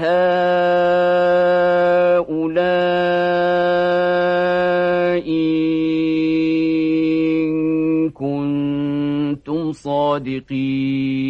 هؤلاء إن كنتم صادقين.